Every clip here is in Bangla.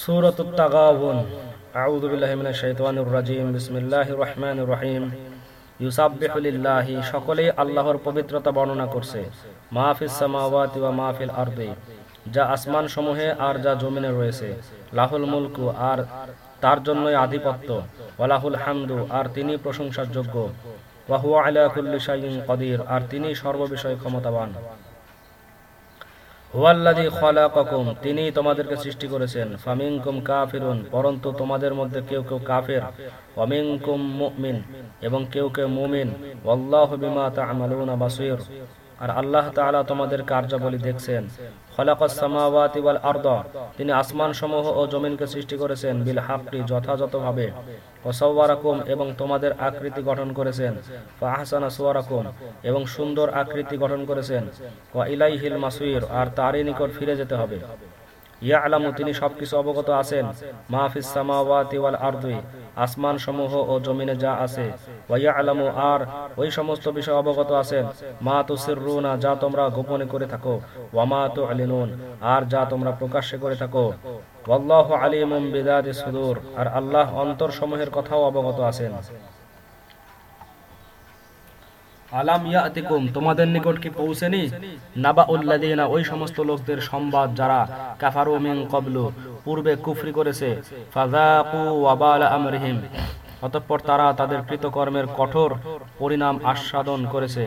سورة التغابن أعوذ بالله من الشيطان الرجيم بسم الله الرحمن الرحيم ইউসাববিহু লিল্লাহি সকলেই আল্লাহর পবিত্রতা বর্ণনা করছে মাহফিস সামাওয়াতি ওয়া মাহফিল আরদি যা আসমান সমূহে আর যা জমিনে রয়েছে লাহুল মুলকু আর তার জন্যই আধিপত্য ওয়ালাহুল হামদু আর তিনি প্রশংসার যোগ্য ওয়াহুয়া আলা কুল্লি শাইইন কদির আর তিনি সর্ববিষয়ে ক্ষমতাবান হুয়াল্লাযী খালাকাকুম তিনি তোমাদেরকে সৃষ্টি করেছেন। ফামিংকুম কাফিরুন, পরন্তু তোমাদের মধ্যে কেউ কেউ কাফের। অমিংকুম মুমিন, এবং কেউ কেউ মুমিন। ওয়াল্লাহু বিমা তা'মালুনা বাসীর। আর আল্লাহ তাআলা তোমাদের কার্যাবলী দেখছেন। খলাকাস সামাওয়াতি ওয়াল আরদ, তিনি আসমান সমূহ ও জমিনকে সৃষ্টি করেছেন বিল হাক্কি যথাযথভাবে। ওয়াসাওয়ারাকুম এবং তোমাদের আকৃতি গঠন করেছেন। ফাহসানা সুওয়ারাকুম, এবং সুন্দর আকৃতি গঠন করেছেন। ওয়া ইলাইহিল মাসির, আর তারই নিকট ফিরে যেতে হবে। ইয়া তিনি সবকিছু অবগত আছেন। মাহফিস সামাওয়াতি ওয়াল আরদি আসমান সমূহ ও জমিনে যা আছে। ওয়া আলামু আর, ওই সমস্ত বিষয় অবগত আছেন। মা তুসিররুনা যা তোমরা গোপনে করে থাকো। ওয়া মা তুআলিনুন, আর যা তোমরা প্রকাশ্যে করে থাকো। ওয়াল্লাহু আলিমুম বিদাতি সুদূর, আর আল্লাহ অন্তর সমূহের কথাও অবগত আছেন। আলাম ইয়াতিকুম, তোমাদের নিকট কি পৌঁছেনি? নাবা উল্লাদিনা ওই সমস্ত লোকদের সংবাদ যারা কাফারু মিন কবলু পূর্বে কুফরি করেছে। ফাযাকু ওয়াবাল আমরিহিম, অতঃপর তারা তাদের কৃতকর্মের কঠোর পরিণাম আস্বাদন করেছে।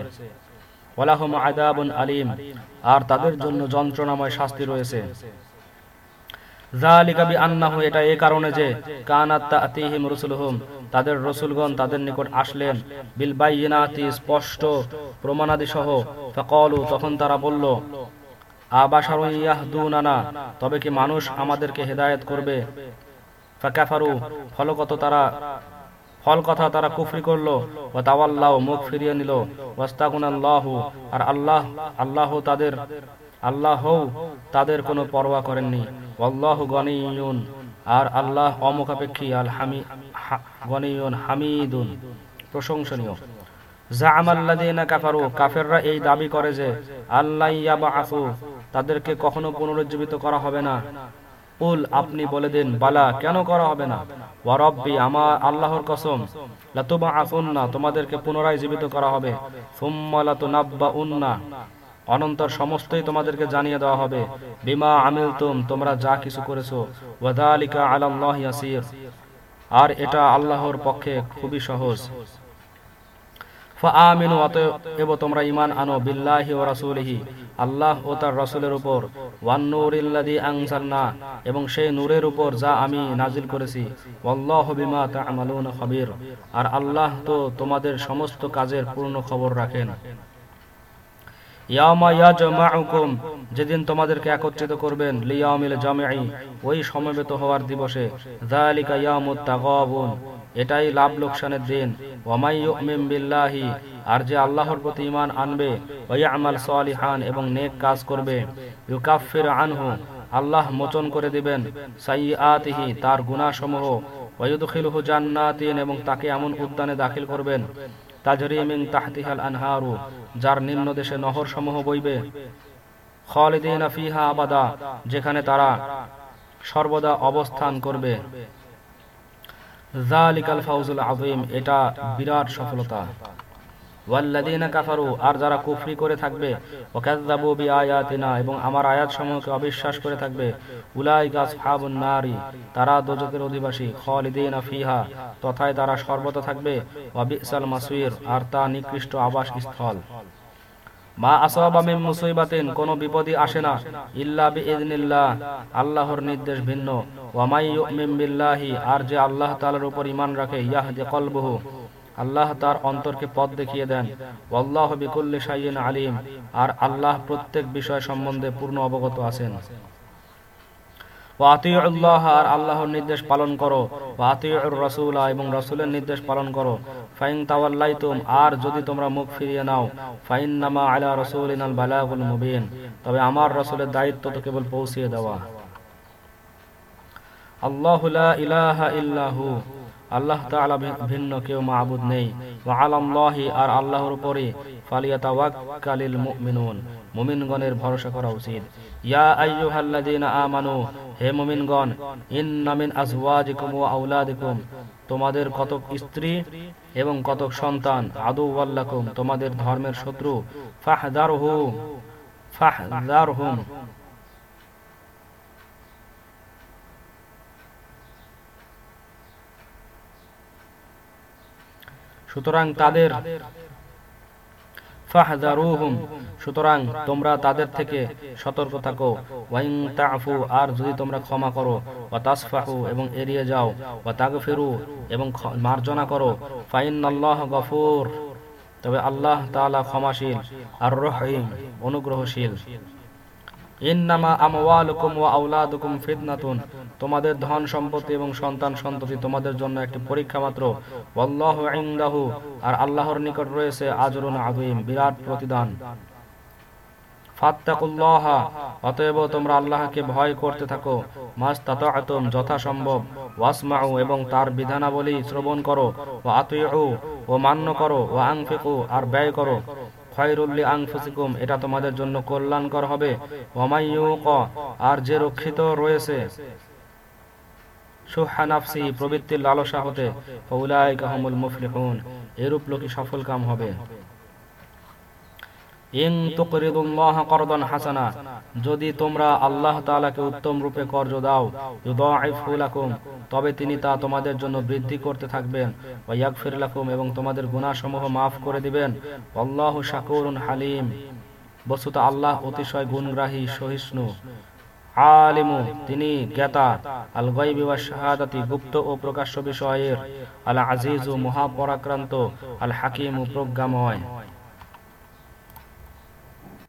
ওয়ালাহুম আযাবুন আলিম, আর তাদের জন্য যন্ত্রণাময় শাস্তি রয়েছে। জালিকা বিআন্নাহু এটা এই কারণে যে কানাত তাতিহিম রুসুলুহুম, তাদের রসুলগণ তাদের নিকট আসলেন। বিল বাইয়িনাতি স্পষ্ট প্রমাণাদি সহ ফাকালু, তখন তারা বলল, আবাশারুন ইয়াহদুনানা, তবে কি মানুষ আমাদেরকে হেদায়েত করবে? ফাকাফারু ফলগত তারা ফল কথা তারা কুফরি করল। ও তাওয়াল্লাহ মুখ ফিরিয়ে নিল। ওয়াস্তাগুনাল্লাহু, আর আল্লাহ আল্লাহ তাদের আল্লাহ তাদের কোনো পরোয়া করেননি। আল্লাহ গনিয়ুন। আর আল্লাহ অমুখাপেক্ষী আল হামি গনিয়ুন, হামিদুন। প্রশংসনীয়। না। আপনি বলে দিন, বালা, কেন করা হবে না? আমার আল্লাহর কসম আসুন্না তোমাদেরকে পুনরায় জীবিত করা হবে। অনন্তর সমস্তই তোমাদেরকে জানিয়ে দেওয়া হবে। বিমা আমিল তুম তোমরা যা কিছু করেছ। ওয়াদালিকা আলাল্লাহ ইয়াসির। আর এটা আল্লাহর পক্ষে খুবই সহজ। তোমরা আনো বিল্লাহি আল্লাহ ও তার রাসূলের উপর। ওয়ান এবং সেই নূরের উপর যা আমি নাজিল করেছি। ওয়াল্লাহু বিমা আর আল্লাহ তো তোমাদের সমস্ত কাজের পূর্ণ খবর রাখেন। যেদিন তোমাদেরকে একত্রিত করবেন ওই সমবেত হওয়ার দিবসে। এটাই লাভ লোকসানের দিন। আর যে আল্লাহর প্রতি ঈমান আনবে ইয়ামাল সালিহান, এবং নেক কাজ করবে ইউকাফির আনহু, আল্লাহ মোচন করে দিবেন, সাইয়্যাতিহি, তার গুনাহসমূহ। ওয়া ইউদখিলুহু জান্নাতিন, এবং তাকে এমন উদ্যানে দাখিল করবেন। তাজরিমিন তাহতিহাল আনহারু, যার নিম্ন দেশে নহর সমূহ বইবে। খালিদিনা ফিহা আবাদা, যেখানে তারা সর্বদা অবস্থান করবে। জালিকাল ফাউজুল আযীম, এটা বিরাট সফলতা। কাফারু, আর যারা কুফরি করে থাকবে এবং আমার অবিশ্বাস করে থাকবে তারা অধিবাসী ফিহা, তথায় তারা সর্বদা থাকবে আর তা নিকৃষ্ট আবাস স্থল মা আসাবা মিন মুসিবাতিন, কোন বিপদই আসে না, ইল্লা আল্লাহর নির্দেশ ভিন্ন। ওয়া মাই বিল্লাহি, আর যে আল্লাহ তাআলার উপর ঈমান রাখে, ইয়াহদি কলবুহু। আল্লাহ তার অন্তরকে পথ দেখিয়ে দেন। আল্লাহ বিকুল্লি শাইইন আলিম। আর আল্লাহ প্রত্যেক বিষয় সম্বন্ধে পূর্ণ অবগত আছেন। আর আল্লাহর নির্দেশ পালন করো। এবং রসুলের নির্দেশ পালন করো। ফাইন তাওয়াল্লাইতুম, আর যদি তোমরা মুখ ফিরিয়ে নাও ফাইন নামা আলা রসুল বালাগুল মুবিন। তবে আমার রসুলের দায়িত্ব তো কেবল পৌঁছিয়ে দেওয়া। আল্লাহ ইলাহা ইল্লাহু আল্লাহ তাআলা ভিন্ন কেউ মাবুদ নেই। ওয়া আলাল্লাহি, আর আল্লাহর উপরে ফালিয়াতাওয়াক্কালিল মুমিনুন। মুমিনগণের ভরসা করা উচিত। ইয়া আমানু, হে মুমিনগণ, ইন্না মিন ওয়া আওলাদিকুম। তোমাদের কতক স্ত্রী এবং কতক সন্তান আদু ওয়াল্লাকুম তোমাদের ধর্মের শত্রু, ফাহদারহু, ফাহদারহুম। সুতরাং তাদের সুতরাং তোমরা তাদের থেকে সতর্ক থাকো। আর যদি তোমরা ক্ষমা করো এবং এড়িয়ে যাও, ওয়া এবং মার্জনা করো গফুর। তবে আল্লাহ তাআলা ক্ষমাশীল, আর রহিম, অনুগ্রহশীল। ইন্নামা আমওয়ালুকুম ওয়া আওলাদুকুম ফিতনাতুন। তোমাদের ধন সম্পত্তি এবং সন্তান সন্ততি তোমাদের জন্য একটি পরীক্ষা মাত্র। ওয়াল্লাহু ইনদাহু। আর আল্লাহর নিকট রয়েছে আজরুন আযীম, বিরাট প্রতিদান। ফাত্তাকুল্লাহ। অতএব তোমরা আল্লাহকে ভয় করতে থাকো। ওয়াসমাউ এবং তার বিধানাবলী শ্রবণ করো। ও আতিউ ও মান্য করো। ও আনফিকু আর ব্যয় করো। খয়রুল্লি আংফুসিকুম এটা তোমাদের জন্য কল্যাণকর হবে। ক আর যে রক্ষিত রয়েছে সুহানাফসি প্রবৃত্তির লালসা হতে ফৌলাই কাহমুল মুফলিহুন, এরূপ লোকই সফল কাম হবে। ইন তুকরিদুল্লাহ করদান হাসানা, যদি তোমরা আল্লাহ তাআলাকে উত্তম রূপে কর্জ দাও ইউদাইফু লাকুম, তবে তিনি তা তোমাদের জন্য বৃদ্ধি করতে থাকবেন, ওয়া ইয়াগফির লাকুম এবং তোমাদের গুনাহসমূহ maaf করে দিবেন আল্লাহু শাকুরুন হালিম। বস্তুত আল্লাহ অতিশয় গুণগ্রাহী, সহিষ্ণু, আলিমু, তিনি জ্ঞাতা আল গায়বি ওয়াশ শাহাদাতি, গুপ্ত ও প্রকাশ্য বিষয়ের আল আজিজু মহাপরাক্রান্ত আল হাকিমু প্রজ্ঞাময়।